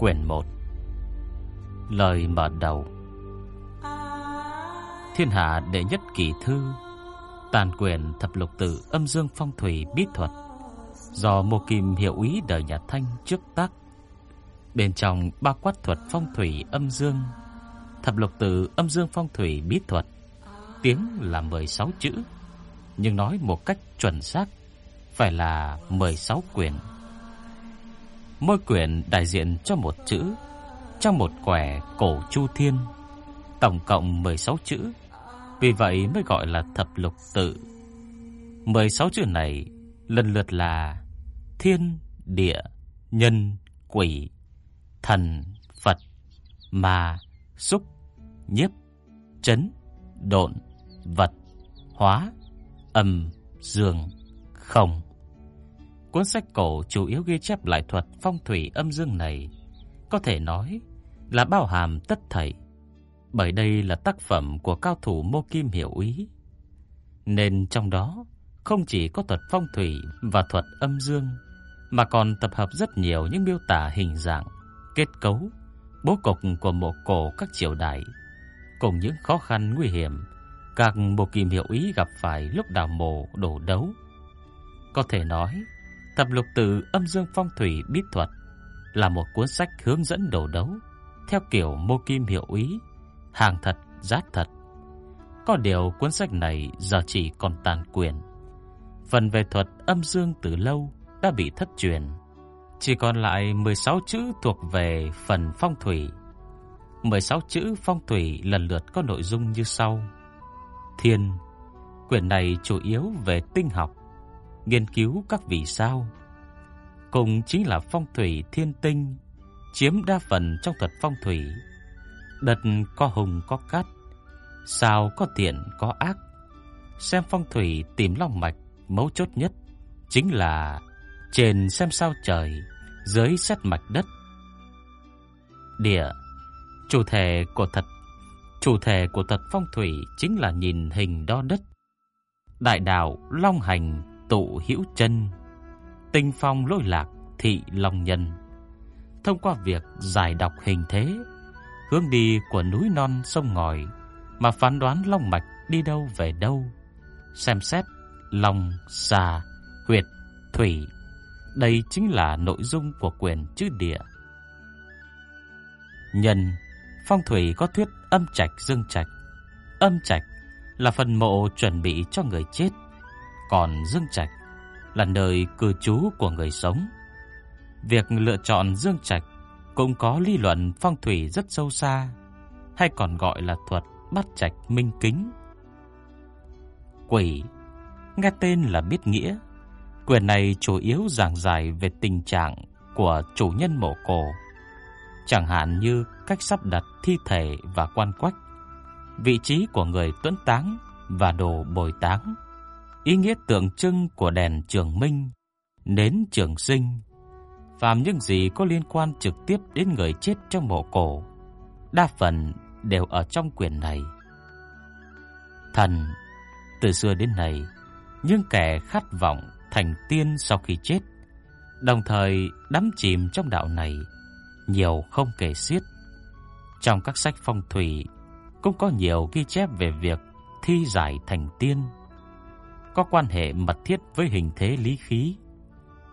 Quyển 1 Lời mở đầu. Thiên hạ đệ nhất kỳ thư, Tàn quyền thập lục tự âm dương phong thủy bí thuật, Do mô Kim hiệu ý đời nhà Thanh trước tác. Bên trong bao quát thuật phong thủy âm dương, Thập lục tự âm dương phong thủy bí thuật, Tiếng là 16 chữ, Nhưng nói một cách chuẩn xác, Phải là 16 quyển Mỗi quyển đại diện cho một chữ Trong một quẻ cổ chu thiên Tổng cộng 16 chữ. Vì vậy mới gọi là thập lục tự. 16 chữ này lần lượt là Thiên, Địa, Nhân, Quỷ, Thần, Phật, Ma, Xúc, Nhiếp, Chấn, Độn, Vật, Hóa, Âm, Dương, Không. Cuốn sách cổ chủ yếu ghi chép lại thuật phong thủy âm dương này. Có thể nói là bao hàm tất thảy Bởi đây là tác phẩm của cao thủ mô kim hiểu ý. Nên trong đó không chỉ có thuật phong thủy và thuật âm dương Mà còn tập hợp rất nhiều những miêu tả hình dạng, kết cấu, bố cục của mộ cổ các triều đại Cùng những khó khăn nguy hiểm Các mô kim hiểu ý gặp phải lúc đào mộ đổ đấu. Có thể nói Tập lục tự âm dương phong thủy bí thuật là một cuốn sách hướng dẫn đồ đấu theo kiểu mô kim hiệu ý, hàng thật giá thật. Có điều cuốn sách này giờ chỉ còn tàn quyền. Phần về thuật âm dương từ lâu đã bị thất truyền, chỉ còn lại 16 chữ thuộc về phần phong thủy. 16 chữ phong thủy lần lượt có nội dung như sau: Thiên, quyển này chủ yếu về tinh học, nghiên cứu các vì sao, cùng chính là phong thủy thiên tinh, chiếm đa phần trong thuật phong thủy. Đất có hùng có cát, sao có thiện có ác. Xem phong thủy tìm long mạch mấu chốt nhất chính là trên xem sao trời, dưới xét mạch đất. Địa, chủ thể của thật chủ thể của thuật phong thủy chính là nhìn hình đo đất. Đại đạo long hành tụ hữu chân, tinh phong lôi lạc thị long nhân. Thông qua việc giải đọc hình thế, hướng đi của núi non sông ngòi mà phán đoán long mạch đi đâu về đâu, xem xét long, xà, huyệt, thủy. Đây chính là nội dung của quyền chữ địa. Nhân, phong thủy có thuyết âm trạch dương trạch. Âm trạch là phần mộ chuẩn bị cho người chết còn Dương Trạch là nơi cư trú của người sống. Việc lựa chọn Dương Trạch cũng có lý luận phong thủy rất sâu xa, hay còn gọi là thuật bắt trạch minh kính. Quỷ, nghe tên là biết nghĩa. Quyền này chủ yếu giảng giải về tình trạng của chủ nhân mộ cổ, chẳng hạn như cách sắp đặt thi thể và quan quách, vị trí của người tuấn táng và đồ bồi táng ý nghĩa tượng trưng của đèn trường minh, nến trường sinh, phàm những gì có liên quan trực tiếp đến người chết trong mộ cổ, đa phần đều ở trong quyển này. Thần từ xưa đến nay, những kẻ khát vọng thành tiên sau khi chết, đồng thời đắm chìm trong đạo này, nhiều không kể xiết. Trong các sách phong thủy cũng có nhiều ghi chép về việc thi giải thành tiên có quan hệ mật thiết với hình thế lý khí.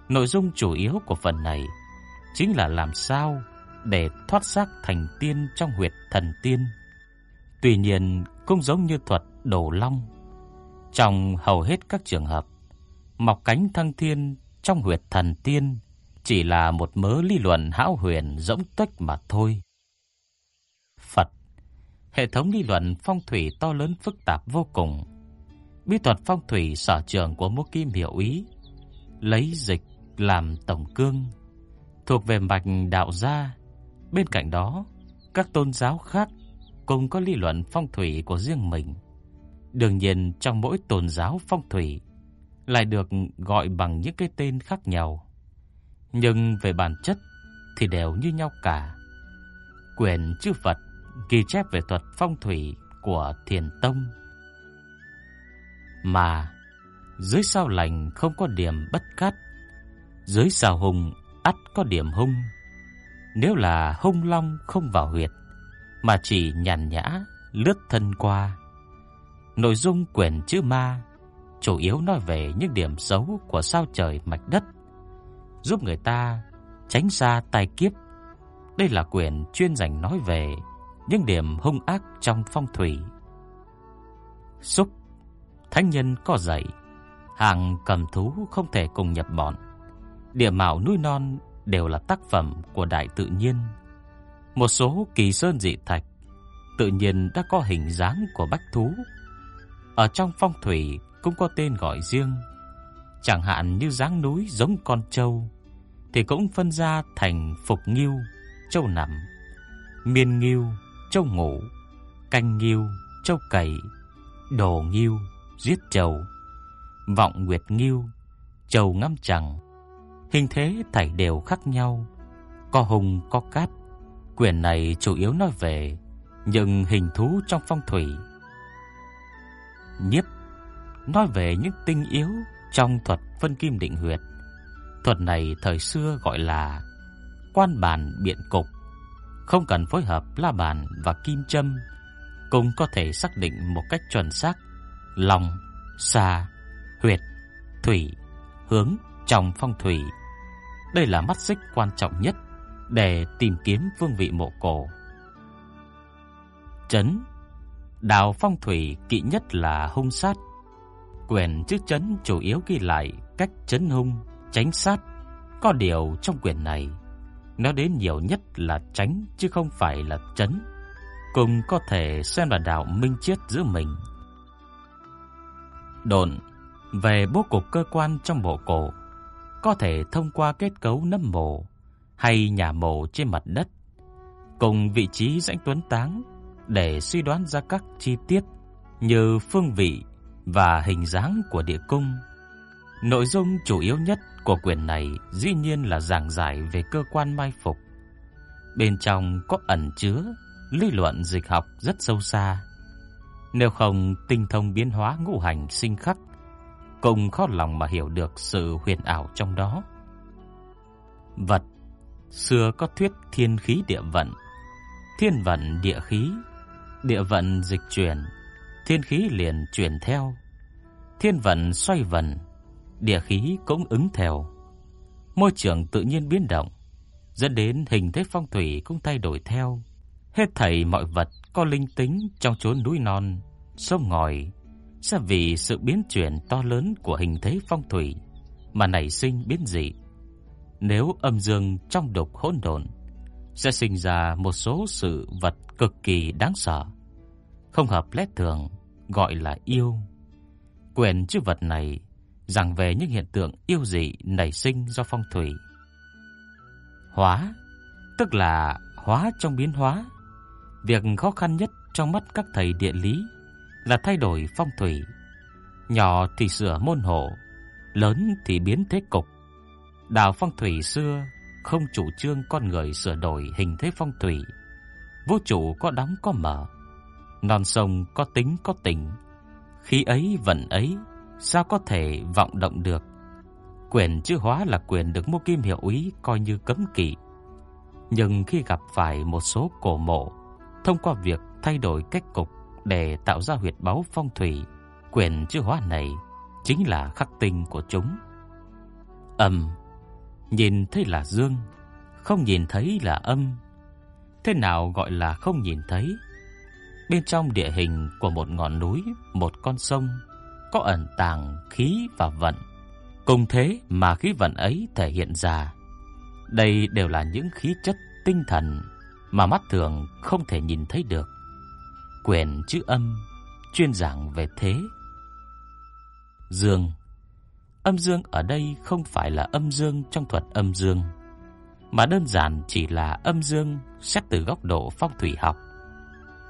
Nội dung chủ yếu của phần này chính là làm sao để thoát xác thành tiên trong huyệt thần tiên. Tuy nhiên, cũng giống như thuật đổ long, trong hầu hết các trường hợp, mọc cánh thăng thiên trong huyệt thần tiên chỉ là một mớ lý luận hão huyền rỗng tuếch mà thôi. Phật, hệ thống lý luận phong thủy to lớn phức tạp vô cùng bí thuật phong thủy sở trường của Mộ Kim hiểu ý, lấy dịch làm tổng cương, thuộc về mạch đạo gia. Bên cạnh đó, các tôn giáo khác cũng có lý luận phong thủy của riêng mình. Đương nhiên trong mỗi tôn giáo phong thủy lại được gọi bằng những cái tên khác nhau. Nhưng về bản chất thì đều như nhau cả. Quyền chư Phật ghi chép về thuật phong thủy của Thiền Tông. Mà dưới sao lành không có điểm bất cát, dưới sao hùng ắt có điểm hung. Nếu là hung long không vào huyệt, mà chỉ nhàn nhã lướt thân qua. Nội dung quyển chữ ma chủ yếu nói về những điểm xấu của sao trời mạch đất, giúp người ta tránh xa tai kiếp. Đây là quyển chuyên dành nói về những điểm hung ác trong phong thủy. Xúc Thánh nhân có dạy Hàng cầm thú không thể cùng nhập bọn. Địa mạo núi non đều là tác phẩm của đại tự nhiên. Một số kỳ sơn dị thạch Tự nhiên đã có hình dáng của bách thú. Ở trong phong thủy cũng có tên gọi riêng. Chẳng hạn như dáng núi giống con trâu Thì cũng phân ra thành phục nghiêu, trâu nằm Miên nghiêu, trâu ngủ Canh nghiêu, trâu cầy Đồ nghiêu, giết trầu, vọng nguyệt nghiêu, trầu ngâm chẳng. Hình thế thảy đều khác nhau, có hùng có cát. Quyển này chủ yếu nói về những hình thú trong phong thủy. Nhiếp nói về những tinh yếu trong thuật phân kim định huyệt. Thuật này thời xưa gọi là quan bản biện cục, không cần phối hợp la bàn và kim châm, cũng có thể xác định một cách chuẩn xác lòng, xà, huyệt, thủy, hướng trong phong thủy. Đây là mắt xích quan trọng nhất để tìm kiếm phương vị mộ cổ. Chấn Đào phong thủy kỵ nhất là hung sát. Quyền chữ chấn chủ yếu ghi lại cách chấn hung, tránh sát. Có điều trong quyển này, nó đến nhiều nhất là tránh chứ không phải là chấn. Cùng có thể xem là đạo minh triết giữa mình đồn về bố cục cơ quan trong mộ cổ, có thể thông qua kết cấu nấm mộ hay nhà mộ trên mặt đất, cùng vị trí rãnh tuấn táng để suy đoán ra các chi tiết như phương vị và hình dáng của địa cung. Nội dung chủ yếu nhất của quyển này dĩ nhiên là giảng giải về cơ quan mai phục. Bên trong có ẩn chứa lý luận dịch học rất sâu xa nếu không tinh thông biến hóa ngũ hành sinh khắc, cũng khó lòng mà hiểu được sự huyền ảo trong đó. Vật xưa có thuyết thiên khí địa vận, thiên vận địa khí, địa vận dịch chuyển, thiên khí liền chuyển theo. Thiên vận xoay vần, địa khí cũng ứng theo. Môi trường tự nhiên biến động, dẫn đến hình thế phong thủy cũng thay đổi theo. Hết thảy mọi vật có linh tính trong chốn núi non, sông ngòi sẽ vì sự biến chuyển to lớn của hình thế phong thủy mà nảy sinh biến dị. Nếu âm dương trong độc hỗn độn sẽ sinh ra một số sự vật cực kỳ đáng sợ, không hợp lẽ thường, gọi là yêu. Quyền chữ vật này giảng về những hiện tượng yêu dị nảy sinh do phong thủy. Hóa, tức là hóa trong biến hóa. Việc khó khăn nhất trong mắt các thầy địa lý là thay đổi phong thủy. Nhỏ thì sửa môn hộ, lớn thì biến thế cục. Đạo phong thủy xưa không chủ trương con người sửa đổi hình thế phong thủy. Vũ trụ có đóng có mở, non sông có tính có tình. Khi ấy vận ấy, sao có thể vọng động được? Quyền chữ hóa là quyền được Mộ Kim Hiệu Úy coi như cấm kỵ. Nhưng khi gặp phải một số cổ mộ, thông qua việc thay đổi cách cục để tạo ra huyệt báu phong thủy, quyền chữ hóa này chính là khắc tinh của chúng. Âm nhìn thấy là dương, không nhìn thấy là âm. Thế nào gọi là không nhìn thấy? Bên trong địa hình của một ngọn núi, một con sông có ẩn tàng khí và vận. Cùng thế mà khí vận ấy thể hiện ra. Đây đều là những khí chất tinh thần mà mắt thường không thể nhìn thấy được quyển chữ âm chuyên giảng về thế. Dương Âm dương ở đây không phải là âm dương trong thuật âm dương, mà đơn giản chỉ là âm dương xét từ góc độ phong thủy học.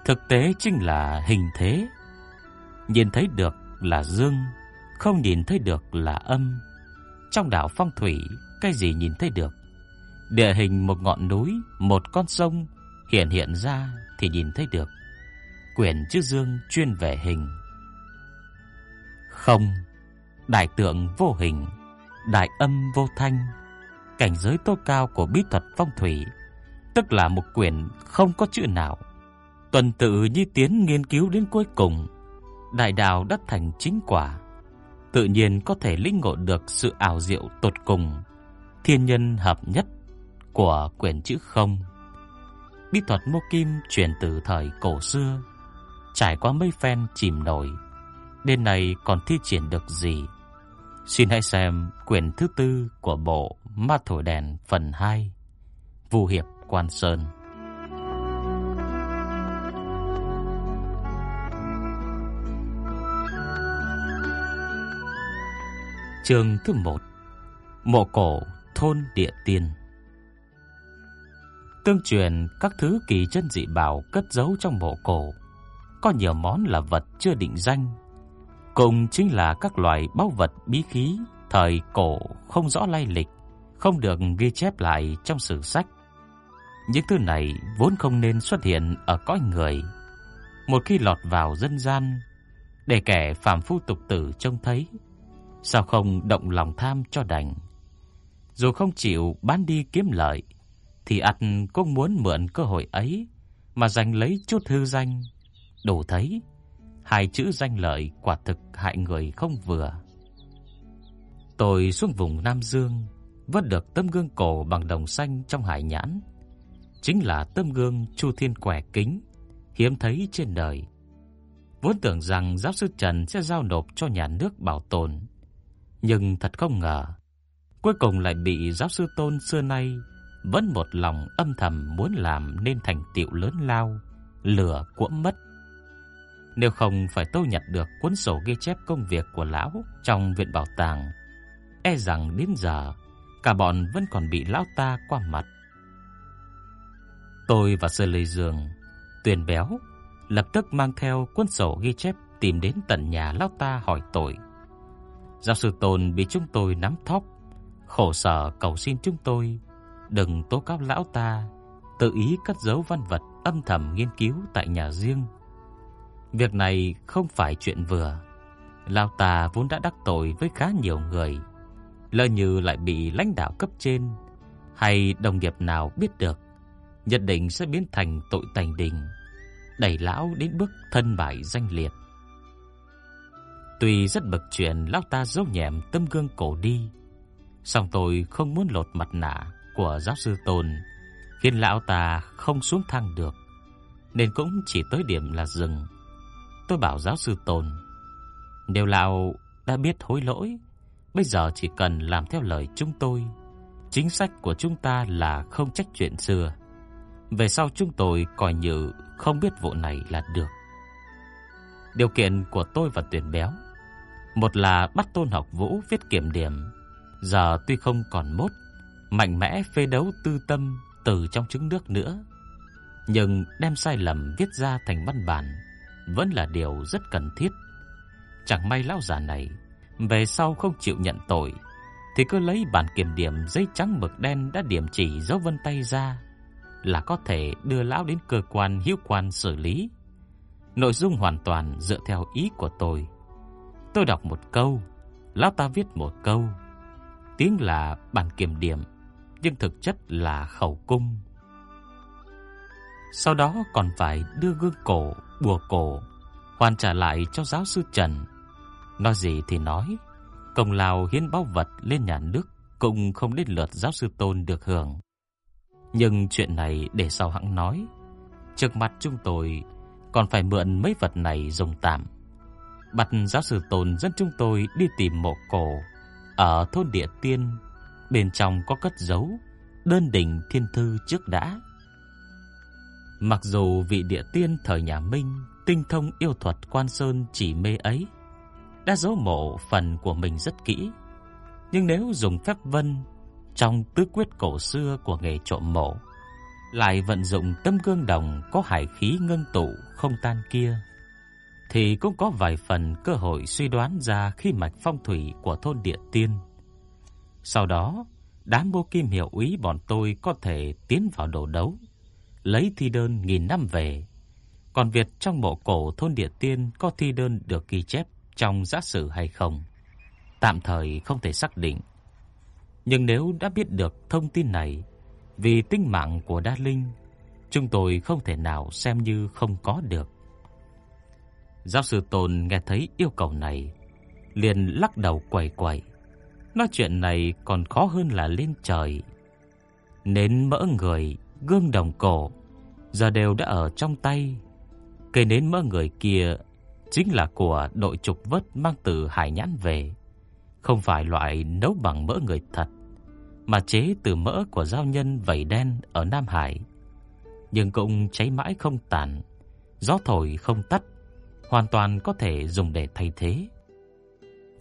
Thực tế chính là hình thế. Nhìn thấy được là dương, không nhìn thấy được là âm. Trong đạo phong thủy, cái gì nhìn thấy được? Địa hình một ngọn núi, một con sông hiện hiện ra thì nhìn thấy được. Quyển chữ dương chuyên về hình. Không, đại tượng vô hình, đại âm vô thanh, cảnh giới tối cao của bí thuật phong thủy, tức là một quyển không có chữ nào. Tuần tự như tiến nghiên cứu đến cuối cùng, đại đạo đã thành chính quả, tự nhiên có thể lĩnh ngộ được sự ảo diệu tột cùng, thiên nhân hợp nhất của quyển chữ không. Bí thuật mô kim truyền từ thời cổ xưa, trải qua mấy phen chìm nổi, đến nay còn thi triển được gì? Xin hãy xem quyển thứ tư của bộ Ma Thổi Đèn phần 2 Vu Hiệp Quan Sơn. Chương thứ 1 Mộ cổ thôn địa tiên. Tương truyền, các thứ kỳ chân dị bảo cất giấu trong mộ cổ. Có nhiều món là vật chưa định danh. Cùng chính là các loại báu vật bí khí, Thời cổ, không rõ lai lịch, Không được ghi chép lại trong sử sách. Những thứ này vốn không nên xuất hiện ở cõi người. Một khi lọt vào dân gian, Để kẻ phàm phu tục tử trông thấy, Sao không động lòng tham cho đành? Dù không chịu bán đi kiếm lợi thì ắt cũng muốn mượn cơ hội ấy Mà giành lấy chút hư danh. Đủ thấy Hai chữ danh lợi quả thực hại người không vừa. Tôi xuống vùng Nam Dương Vớt được tấm gương cổ bằng đồng xanh trong hải nhãn. Chính là tấm gương Chu Thiên Quẻ Kính Hiếm thấy trên đời. Vốn tưởng rằng giáo sư Trần sẽ giao nộp cho nhà nước bảo tồn. Nhưng thật không ngờ, cuối cùng lại bị giáo sư Tôn xưa nay vẫn một lòng âm thầm muốn làm nên thành tựu lớn lao, lửa cuỗm mất. Nếu không phải tôi nhặt được cuốn sổ ghi chép công việc của lão trong viện bảo tàng, e rằng đến giờ cả bọn vẫn còn bị lão ta qua mặt. Tôi và Sơ Lê Dương, Tuyền Béo lập tức mang theo cuốn sổ ghi chép tìm đến tận nhà lão ta hỏi tội. Giáo sư Tôn bị chúng tôi nắm thóp, khổ sở cầu xin chúng tôi đừng tố cáo lão ta tự ý cất giấu văn vật âm thầm nghiên cứu tại nhà riêng. Việc này không phải chuyện vừa. Lão ta vốn đã đắc tội với khá nhiều người, lỡ như lại bị lãnh đạo cấp trên hay đồng nghiệp nào biết được, nhất định sẽ biến thành tội tành đình, đẩy lão đến bước thân bại danh liệt. Tuy rất bực chuyện lão ta giấu nhẹm tấm gương cổ đi, song tôi không muốn lột mặt nạ của giáo sư Tôn, khiến lão ta không xuống thang được, nên cũng chỉ tới điểm là dừng. Tôi bảo giáo sư Tôn, nếu lão đã biết hối lỗi, bây giờ chỉ cần làm theo lời chúng tôi. Chính sách của chúng ta là không trách chuyện xưa. Về sau chúng tôi coi như không biết vụ này là được. Điều kiện của tôi và Tuyển Béo một là bắt Tôn Học Vũ viết kiểm điểm, giờ tuy không còn mốt, mạnh mẽ phê đấu tư tâm từ trong trứng nước nữa, nhưng đem sai lầm viết ra thành văn bản vẫn là điều rất cần thiết. Chẳng may lão già này về sau không chịu nhận tội thì cứ lấy bản kiểm điểm giấy trắng mực đen đã điểm chỉ dấu vân tay ra là có thể đưa lão đến cơ quan hữu quan xử lý. Nội dung hoàn toàn dựa theo ý của tôi. Tôi đọc một câu, lão ta viết một câu. Tiếng là bản kiểm điểm, nhưng thực chất là khẩu cung. Sau đó còn phải đưa gương cổ, bùa cổ hoàn trả lại cho giáo sư Trần. Nói gì thì nói, công lao hiến báu vật lên nhà nước cũng không đến lượt giáo sư Tôn được hưởng. Nhưng chuyện này để sau hãng nói. Trước mặt chúng tôi còn phải mượn mấy vật này dùng tạm. Bắt giáo sư Tôn dẫn chúng tôi đi tìm mộ cổ ở thôn Địa Tiên, bên trong có cất giấu đơn đỉnh thiên thư trước đã. Mặc dù vị địa tiên thời nhà Minh tinh thông yêu thuật quan sơn chỉ mê ấy, đã giấu mộ phần của mình rất kỹ, nhưng nếu dùng phép vân trong tứ quyết cổ xưa của nghề trộm mộ, lại vận dụng tấm gương đồng có hải khí ngưng tụ không tan kia, thì cũng có vài phần cơ hội suy đoán ra khi mạch phong thủy của thôn Địa Tiên. Sau đó, đám bô kim hiệu úy bọn tôi có thể tiến vào đồ đấu, lấy thi đơn nghìn năm về. Còn việc trong mộ cổ thôn Địa Tiên có thi đơn được ghi chép trong giá sử hay không, tạm thời không thể xác định. Nhưng nếu đã biết được thông tin này, vì tính mạng của Đa Linh, chúng tôi không thể nào xem như không có được. Giáo sư Tôn nghe thấy yêu cầu này, liền lắc đầu quẩy quẩy. Nói chuyện này còn khó hơn là lên trời. Nến mỡ người, gương đồng cổ, giờ đều đã ở trong tay. Cây nến mỡ người kia chính là của đội trục vớt mang từ Hải Nhãn về, không phải loại nấu bằng mỡ người thật, mà chế từ mỡ của giao nhân vẩy đen ở Nam Hải. Nhưng cũng cháy mãi không tàn, gió thổi không tắt, hoàn toàn có thể dùng để thay thế.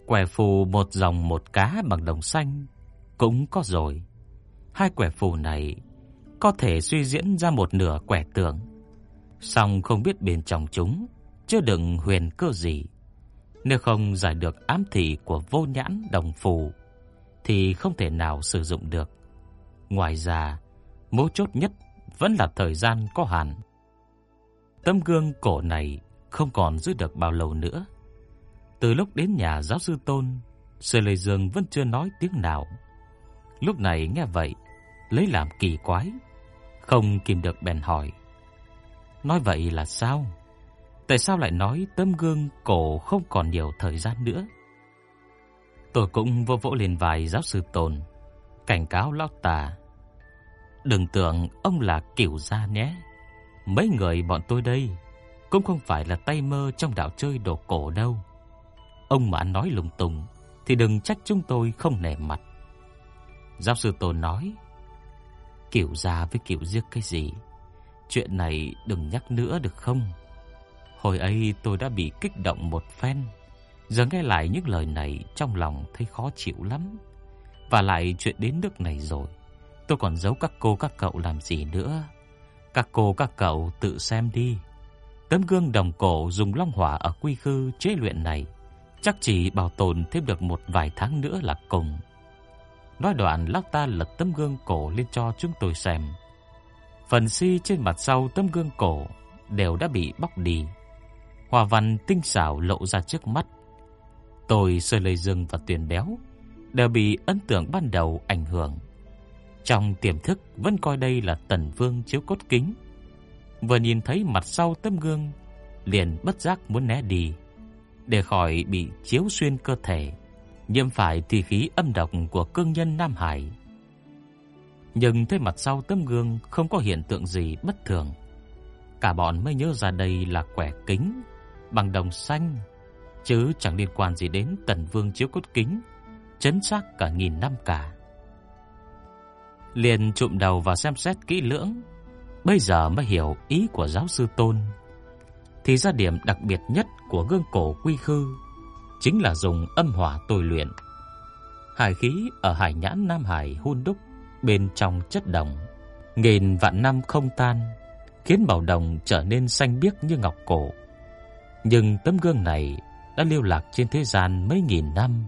Quẻ phù một dòng một cá bằng đồng xanh cũng có rồi. Hai quẻ phù này có thể suy diễn ra một nửa quẻ tượng, song không biết bên trong chúng chưa đựng huyền cơ gì. Nếu không giải được ám thị của vô nhãn đồng phù thì không thể nào sử dụng được. Ngoài ra, mấu chốt nhất vẫn là thời gian có hạn. Tấm gương cổ này không còn giữ được bao lâu nữa. Từ lúc đến nhà giáo sư Tôn, Sơ Lê Dương vẫn chưa nói tiếng nào. Lúc này nghe vậy, lấy làm kỳ quái, không kìm được bèn hỏi: "Nói vậy là sao? Tại sao lại nói tấm gương cổ không còn nhiều thời gian nữa?" Tôi cũng vô vỗ lên vai giáo sư Tôn, cảnh cáo lão tà: "Đừng tưởng ông là kiểu gia nhé. Mấy người bọn tôi đây cũng không phải là tay mơ trong đạo chơi đồ cổ đâu." Ông mà nói lung tung thì đừng trách chúng tôi không nể mặt. Giáo sư Tôn nói, kiểu già với kiểu giếc cái gì? Chuyện này đừng nhắc nữa được không? Hồi ấy tôi đã bị kích động một phen, giờ nghe lại những lời này trong lòng thấy khó chịu lắm. Và lại chuyện đến nước này rồi, tôi còn giấu các cô các cậu làm gì nữa? Các cô các cậu tự xem đi. Tấm gương đồng cổ dùng long hỏa ở quy khư chế luyện này chắc chỉ bảo tồn thêm được một vài tháng nữa là cùng. Nói đoạn lão ta lật tấm gương cổ lên cho chúng tôi xem. Phần si trên mặt sau tấm gương cổ đều đã bị bóc đi. Hoa văn tinh xảo lộ ra trước mắt. Tôi sơ lây dương và tuyển đéo đều bị ấn tượng ban đầu ảnh hưởng. Trong tiềm thức vẫn coi đây là tần vương chiếu cốt kính. Vừa nhìn thấy mặt sau tấm gương, liền bất giác muốn né đi để khỏi bị chiếu xuyên cơ thể, nhiễm phải thi khí âm độc của cương nhân Nam Hải. Nhưng thấy mặt sau tấm gương không có hiện tượng gì bất thường. Cả bọn mới nhớ ra đây là quẻ kính bằng đồng xanh, chứ chẳng liên quan gì đến Tần Vương chiếu cốt kính, chấn xác cả nghìn năm cả. Liền chụm đầu vào xem xét kỹ lưỡng, bây giờ mới hiểu ý của giáo sư Tôn thì ra điểm đặc biệt nhất của gương cổ quy khư chính là dùng âm hỏa tôi luyện. Hải khí ở hải nhãn Nam Hải hun đúc bên trong chất đồng, nghìn vạn năm không tan, khiến bảo đồng trở nên xanh biếc như ngọc cổ. Nhưng tấm gương này đã lưu lạc trên thế gian mấy nghìn năm.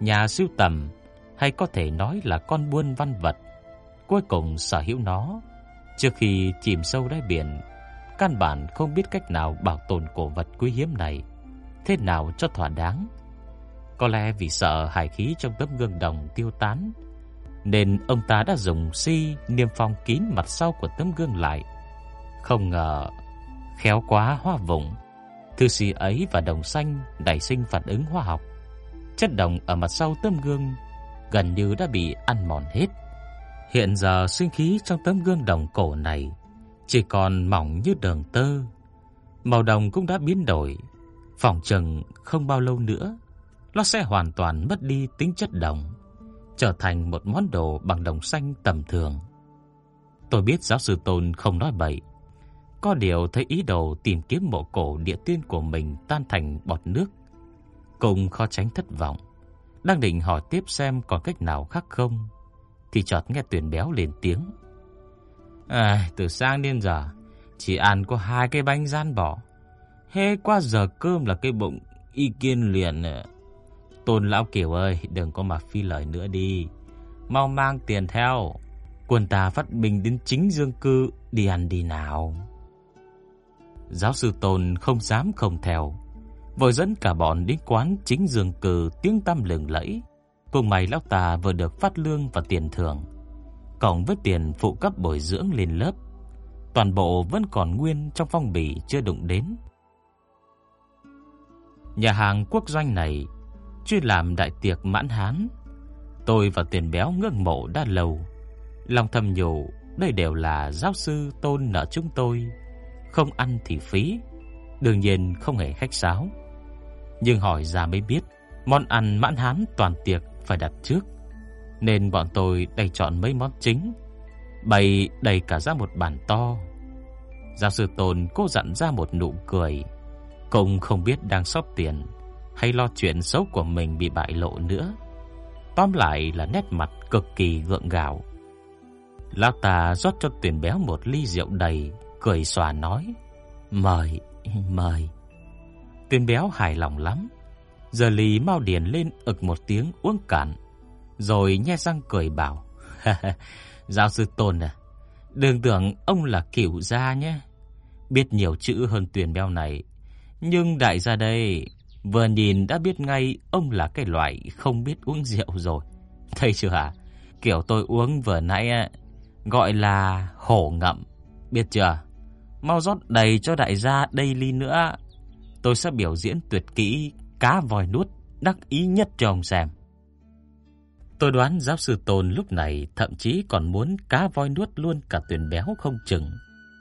Nhà sưu tầm hay có thể nói là con buôn văn vật cuối cùng sở hữu nó trước khi chìm sâu đáy biển căn bản không biết cách nào bảo tồn cổ vật quý hiếm này thế nào cho thỏa đáng. Có lẽ vì sợ hải khí trong tấm gương đồng tiêu tán, nên ông ta đã dùng si niêm phong kín mặt sau của tấm gương lại. Không ngờ khéo quá hoa vùng, thư si ấy và đồng xanh nảy sinh phản ứng hóa học. Chất đồng ở mặt sau tấm gương gần như đã bị ăn mòn hết. Hiện giờ sinh khí trong tấm gương đồng cổ này chỉ còn mỏng như đường tơ. Màu đồng cũng đã biến đổi, phòng chừng không bao lâu nữa nó sẽ hoàn toàn mất đi tính chất đồng, trở thành một món đồ bằng đồng xanh tầm thường. Tôi biết giáo sư Tôn không nói bậy, có điều thấy ý đồ tìm kiếm mộ cổ địa tiên của mình tan thành bọt nước, cùng khó tránh thất vọng. Đang định hỏi tiếp xem còn cách nào khác không, thì chợt nghe Tuyền béo lên tiếng. À, từ sáng đến giờ chỉ ăn có hai cái bánh rán bỏ Hê qua giờ cơm là cái bụng y kiên liền. Tôn lão kiểu ơi, đừng có mà phi lời nữa đi. Mau mang tiền theo. Quân ta phát binh đến chính dương cư đi ăn đi nào. Giáo sư Tôn không dám không theo, vội dẫn cả bọn đến quán chính dương cư tiếng tăm lừng lẫy. Cùng mày lão ta vừa được phát lương và tiền thưởng, cộng với tiền phụ cấp bồi dưỡng lên lớp. Toàn bộ vẫn còn nguyên trong phong bì chưa đụng đến. Nhà hàng quốc doanh này chuyên làm đại tiệc mãn hán. Tôi và tiền béo ngưỡng mộ đã lâu. Lòng thầm nhủ, đây đều là giáo sư tôn nợ chúng tôi. Không ăn thì phí. Đương nhiên không hề khách sáo. Nhưng hỏi ra mới biết, món ăn mãn hán toàn tiệc phải đặt trước. Nên bọn tôi đành chọn mấy món chính. Bày đầy cả ra một bàn to. Giáo sư Tôn cố dặn ra một nụ cười. Cũng không biết đang sóp tiền hay lo chuyện xấu của mình bị bại lộ nữa. Tóm lại là nét mặt cực kỳ gượng gạo. Lão ta rót cho tuyển béo một ly rượu đầy, cười xòa nói, mời, mời. Tuyển béo hài lòng lắm. Giờ lì mau điền lên ực một tiếng uống cạn, rồi nhe răng cười bảo, giáo sư Tôn à, đừng tưởng ông là kiểu gia nhé. Biết nhiều chữ hơn tuyển beo này, nhưng đại gia đây Vừa nhìn đã biết ngay ông là cái loại không biết uống rượu rồi. Thấy chưa hả? Kiểu tôi uống vừa nãy gọi là hổ ngậm, biết chưa? Mau rót đầy cho đại gia đây ly nữa. Tôi sẽ biểu diễn tuyệt kỹ cá vòi nuốt đắc ý nhất cho ông xem. Tôi đoán giáo sư Tôn lúc này thậm chí còn muốn cá voi nuốt luôn cả tuyển béo không chừng.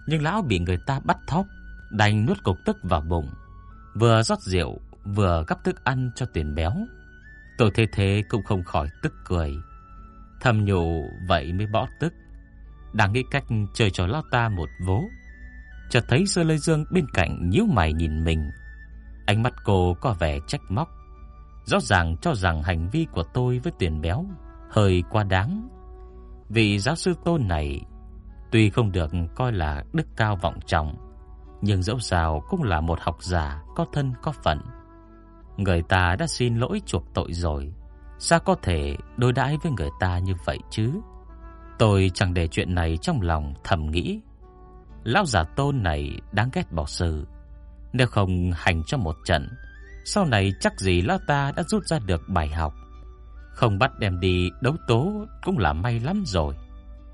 Nhưng lão bị người ta bắt thóp, đành nuốt cục tức vào bụng. Vừa rót rượu, vừa gắp thức ăn cho tiền béo. Tôi thấy thế cũng không khỏi tức cười. Thầm nhủ vậy mới bỏ tức. Đang nghĩ cách chơi trò lão ta một vố. Chợt thấy Sơ Lê Dương bên cạnh nhíu mày nhìn mình. Ánh mắt cô có vẻ trách móc. Rõ ràng cho rằng hành vi của tôi với tiền béo hơi quá đáng. Vị giáo sư tôn này tuy không được coi là đức cao vọng trọng, nhưng dẫu sao cũng là một học giả có thân có phận. Người ta đã xin lỗi chuộc tội rồi, sao có thể đối đãi với người ta như vậy chứ? Tôi chẳng để chuyện này trong lòng thầm nghĩ. Lão giả tôn này đáng ghét bỏ sự. Nếu không hành cho một trận, sau này chắc gì lão ta đã rút ra được bài học. Không bắt đem đi đấu tố cũng là may lắm rồi.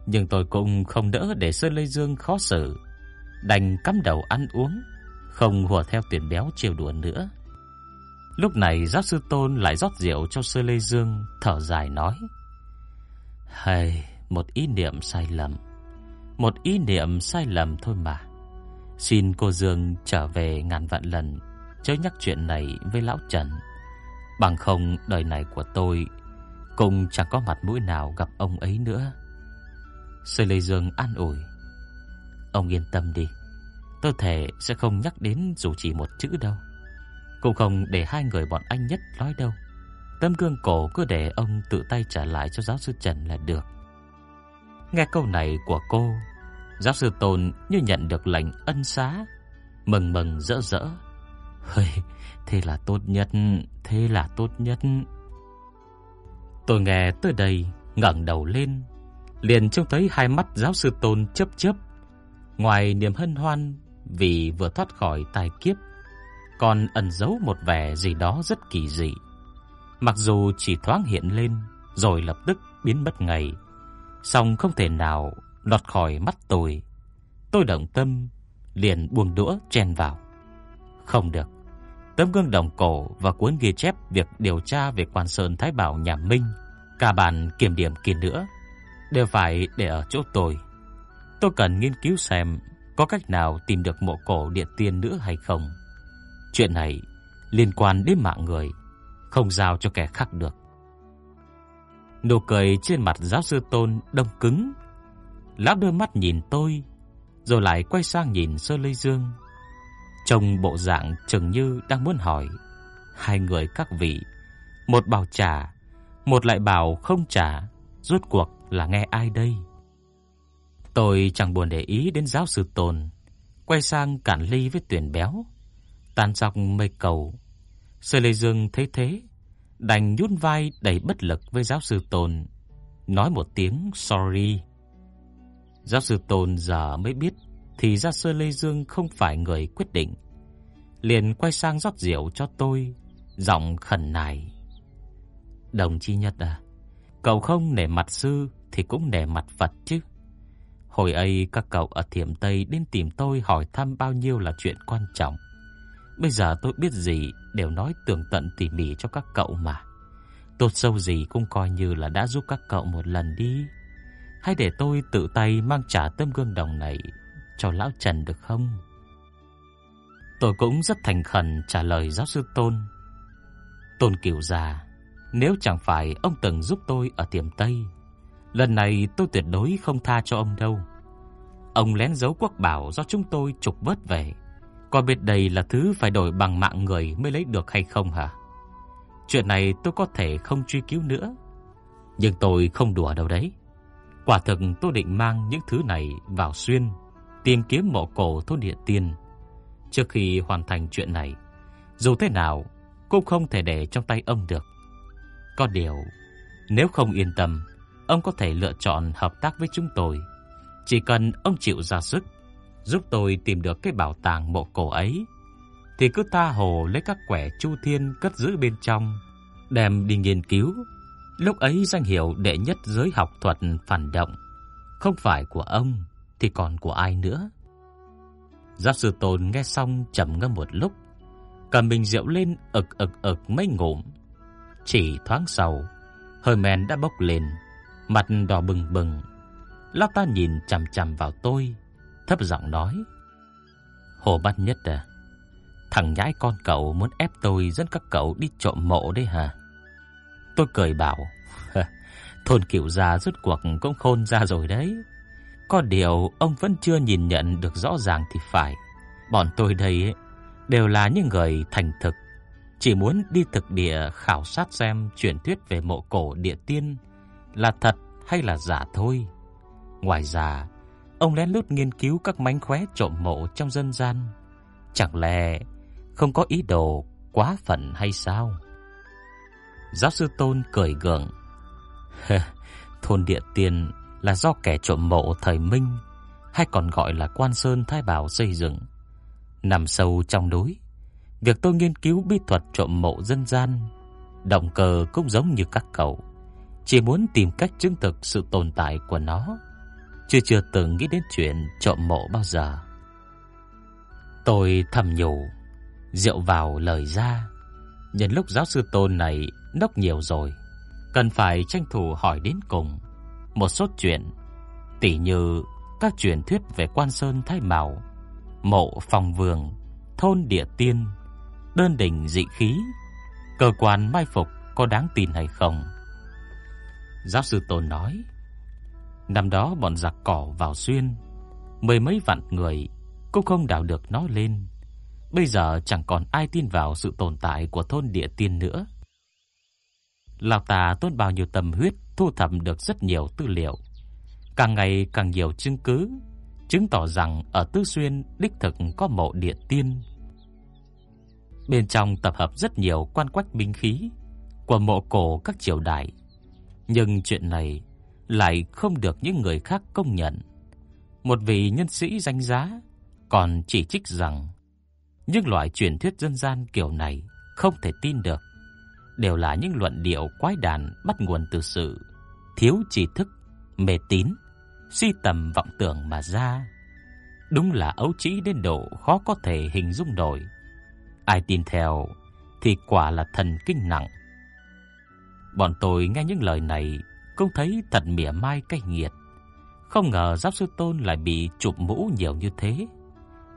Nhưng tôi cũng không đỡ để Sơn Lê Dương khó xử. Đành cắm đầu ăn uống, không hùa theo tiền béo chiều đùa nữa. Lúc này giáo sư Tôn lại rót rượu cho Sơ Lê Dương, thở dài nói: "Hay, một ý niệm sai lầm. Một ý niệm sai lầm thôi mà. Xin cô Dương trở về ngàn vạn lần chớ nhắc chuyện này với lão Trần. Bằng không đời này của tôi cũng chẳng có mặt mũi nào gặp ông ấy nữa." Sư Lê Dương an ủi: "Ông yên tâm đi, tôi thể sẽ không nhắc đến dù chỉ một chữ đâu." Cũng không để hai người bọn anh nhất nói đâu Tấm gương cổ cứ để ông tự tay trả lại cho giáo sư Trần là được Nghe câu này của cô Giáo sư Tôn như nhận được lệnh ân xá Mừng mừng rỡ rỡ Hơi, thế là tốt nhất Thế là tốt nhất Tôi nghe tới đây ngẩng đầu lên Liền trông thấy hai mắt giáo sư Tôn chớp chớp Ngoài niềm hân hoan Vì vừa thoát khỏi tai kiếp còn ẩn giấu một vẻ gì đó rất kỳ dị. Mặc dù chỉ thoáng hiện lên rồi lập tức biến mất ngay, song không thể nào lọt khỏi mắt tôi. Tôi động tâm, liền buông đũa chen vào. Không được. Tấm gương đồng cổ và cuốn ghi chép việc điều tra về quan sơn Thái Bảo nhà Minh, cả bản kiểm điểm kia nữa, đều phải để ở chỗ tôi. Tôi cần nghiên cứu xem có cách nào tìm được mộ cổ địa tiên nữa hay không. Chuyện này liên quan đến mạng người, không giao cho kẻ khác được. Nụ cười trên mặt giáo sư Tôn đông cứng. Lão đưa mắt nhìn tôi, rồi lại quay sang nhìn Sơ Lê Dương. Trông bộ dạng chừng như đang muốn hỏi hai người các vị, một bảo trả, một lại bảo không trả, rốt cuộc là nghe ai đây? Tôi chẳng buồn để ý đến giáo sư Tôn, quay sang cản ly với tuyển béo, tàn dọc mây cầu. Sơ Lê Dương thấy thế, đành nhún vai đầy bất lực với giáo sư Tôn, nói một tiếng sorry. Giáo sư Tôn giờ mới biết thì ra Sơ Lê Dương không phải người quyết định. Liền quay sang rót rượu cho tôi, giọng khẩn nài. Đồng chí nhất à, cậu không nể mặt sư thì cũng nể mặt Phật chứ. Hồi ấy các cậu ở Thiểm Tây đến tìm tôi hỏi thăm bao nhiêu là chuyện quan trọng. Bây giờ tôi biết gì đều nói tường tận tỉ mỉ cho các cậu mà. Tốt sâu gì cũng coi như là đã giúp các cậu một lần đi. Hay để tôi tự tay mang trả tấm gương đồng này cho lão Trần được không? Tôi cũng rất thành khẩn trả lời giáo sư Tôn. Tôn Kiều già, nếu chẳng phải ông từng giúp tôi ở tiệm Tây, lần này tôi tuyệt đối không tha cho ông đâu. Ông lén giấu quốc bảo do chúng tôi trục vớt về, có biết đây là thứ phải đổi bằng mạng người mới lấy được hay không hả? Chuyện này tôi có thể không truy cứu nữa, nhưng tôi không đùa đâu đấy. Quả thực tôi định mang những thứ này vào xuyên, tìm kiếm mộ cổ thôn địa tiên. Trước khi hoàn thành chuyện này, dù thế nào cũng không thể để trong tay ông được. Có điều, nếu không yên tâm, ông có thể lựa chọn hợp tác với chúng tôi. Chỉ cần ông chịu ra sức, giúp tôi tìm được cái bảo tàng mộ cổ ấy, thì cứ tha hồ lấy các quẻ chu thiên cất giữ bên trong, đem đi nghiên cứu. Lúc ấy danh hiệu đệ nhất giới học thuật phản động, không phải của ông thì còn của ai nữa. Giáp sư Tôn nghe xong trầm ngâm một lúc, cầm bình rượu lên ực ực ực mấy ngụm. Chỉ thoáng sau, hơi men đã bốc lên, mặt đỏ bừng bừng. Lão ta nhìn chằm chằm vào tôi, thấp giọng nói: "Hồ Bát Nhất à, thằng nhãi con cậu muốn ép tôi dẫn các cậu đi trộm mộ đấy hả?" Tôi cười bảo: "Thôn Cửu già rút cuộc cũng khôn ra rồi đấy." Có điều ông vẫn chưa nhìn nhận được rõ ràng thì phải. Bọn tôi đây ấy, đều là những người thành thực, chỉ muốn đi thực địa khảo sát xem truyền thuyết về mộ cổ địa tiên là thật hay là giả thôi. Ngoài ra, ông lén lút nghiên cứu các mánh khóe trộm mộ trong dân gian. Chẳng lẽ không có ý đồ quá phận hay sao? Giáo sư Tôn cười gượng. Thôn địa tiên là do kẻ trộm mộ thời Minh hay còn gọi là Quan Sơn Thái Bảo xây dựng. Nằm sâu trong núi, việc tôi nghiên cứu bí thuật trộm mộ dân gian, động cơ cũng giống như các cậu, chỉ muốn tìm cách chứng thực sự tồn tại của nó, chưa chưa từng nghĩ đến chuyện trộm mộ bao giờ. Tôi thầm nhủ, rượu vào lời ra, nhân lúc giáo sư Tôn này nốc nhiều rồi, cần phải tranh thủ hỏi đến cùng một số chuyện, tỉ như các truyền thuyết về Quan Sơn Thái Mạo, mộ phòng vườn, thôn địa tiên, đơn đỉnh dị khí, cơ quan mai phục có đáng tin hay không. Giáo sư Tôn nói, năm đó bọn giặc cỏ vào xuyên, mười mấy vạn người cũng không đào được nó lên. Bây giờ chẳng còn ai tin vào sự tồn tại của thôn địa tiên nữa. Lão ta tốn bao nhiêu tâm huyết thu thập được rất nhiều tư liệu, càng ngày càng nhiều chứng cứ chứng tỏ rằng ở Tứ Xuyên đích thực có mộ địa tiên. Bên trong tập hợp rất nhiều quan quách binh khí của mộ cổ các triều đại, nhưng chuyện này lại không được những người khác công nhận. Một vị nhân sĩ danh giá còn chỉ trích rằng những loại truyền thuyết dân gian kiểu này không thể tin được, đều là những luận điệu quái đản bắt nguồn từ sự thiếu tri thức, mê tín, suy tầm vọng tưởng mà ra. Đúng là ấu trĩ đến độ khó có thể hình dung nổi. Ai tin theo thì quả là thần kinh nặng. Bọn tôi nghe những lời này cũng thấy thật mỉa mai cay nghiệt. Không ngờ giáo sư Tôn lại bị chụp mũ nhiều như thế.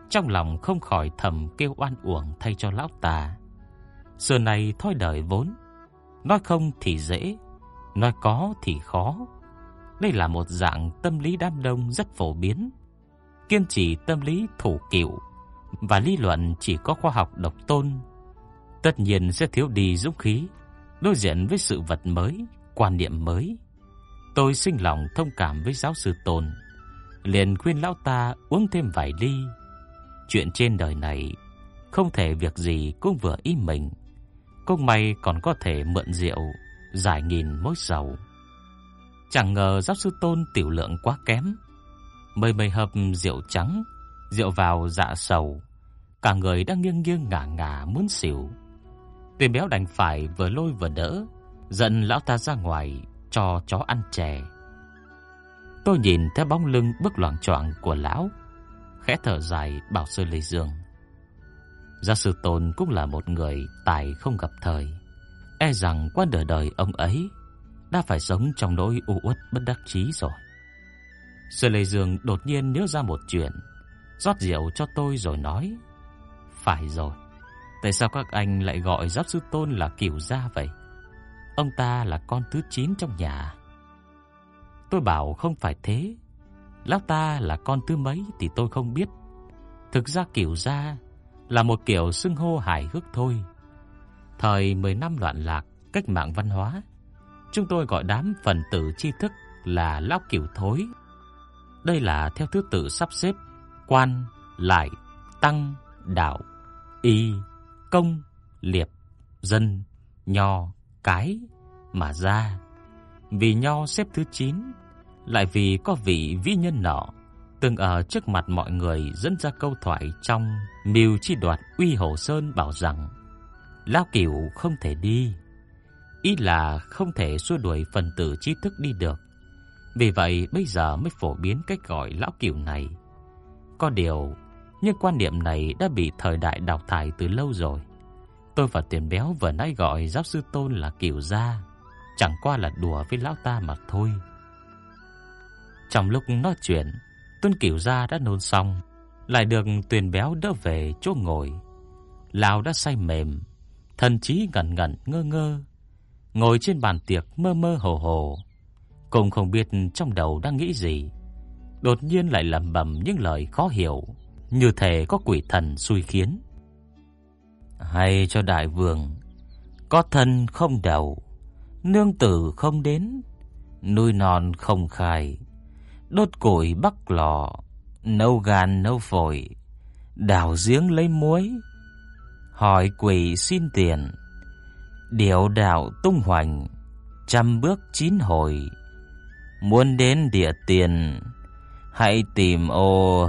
Trong lòng không khỏi thầm kêu oan uổng thay cho lão ta. Xưa này thôi đời vốn, nói không thì dễ, nói có thì khó. Đây là một dạng tâm lý đám đông rất phổ biến. Kiên trì tâm lý thủ cựu và lý luận chỉ có khoa học độc tôn, tất nhiên sẽ thiếu đi dũng khí đối diện với sự vật mới, quan niệm mới. Tôi sinh lòng thông cảm với giáo sư Tôn, liền khuyên lão ta uống thêm vài ly. Chuyện trên đời này không thể việc gì cũng vừa ý mình. Cũng may còn có thể mượn rượu giải nghìn mối sầu. Chẳng ngờ giáo sư Tôn tiểu lượng quá kém, mời mời hợp rượu trắng, rượu vào dạ sầu, cả người đang nghiêng nghiêng ngả ngả muốn xỉu. Tên béo đành phải vừa lôi vừa đỡ, dẫn lão ta ra ngoài cho chó ăn chè. Tôi nhìn theo bóng lưng bước loạn choạng của lão, khẽ thở dài bảo Sư Lê Dương. Gia sư Tôn cũng là một người tài không gặp thời, e rằng qua đời đời ông ấy đã phải sống trong nỗi u uất bất đắc chí rồi. Sư Lê Dương đột nhiên nhớ ra một chuyện, rót rượu cho tôi rồi nói: "Phải rồi, tại sao các anh lại gọi giáo sư Tôn là Cửu gia vậy? Ông ta là con thứ 9 trong nhà." Tôi bảo không phải thế, lão ta là con thứ mấy thì tôi không biết. Thực ra Cửu gia là một kiểu xưng hô hài hước thôi. Thời 10 năm loạn lạc, cách mạng văn hóa, chúng tôi gọi đám phần tử tri thức là lão Cửu thối. Đây là theo thứ tự sắp xếp quan, lại, tăng, đạo, y, công, liệt, dân, nho, cái mà ra. Vì nho xếp thứ 9, lại vì có vị vĩ nhân nọ từng ở trước mặt mọi người dẫn ra câu thoại trong Mưu chi đoạt Uy hồ Sơn bảo rằng Lão Cửu không thể đi, ý là không thể xua đuổi phần tử trí thức đi được. Vì vậy bây giờ mới phổ biến cách gọi lão Cửu này. Có điều, nhưng quan niệm này đã bị thời đại đào thải từ lâu rồi. Tôi và Tiền Béo vừa nãy gọi giáo sư Tôn là Cửu gia, chẳng qua là đùa với lão ta mà thôi. Trong lúc nói chuyện, Tuân Cửu gia đã nôn xong, lại được Tuyền Béo đỡ về chỗ ngồi. Lão đã say mềm, thần trí ngẩn ngẩn ngơ ngơ, ngồi trên bàn tiệc mơ mơ hồ hồ, cũng không biết trong đầu đang nghĩ gì. Đột nhiên lại lẩm bẩm những lời khó hiểu, như thể có quỷ thần xui khiến. Hay cho đại vương, có thân không đầu, nương tử không đến, nuôi non không khai, đốt củi bắc lò, nấu gan nấu phổi, đào giếng lấy muối, hỏi quỷ xin tiền, điệu đạo tung hoành, trăm bước chín hồi, muốn đến địa tiền, hãy tìm ô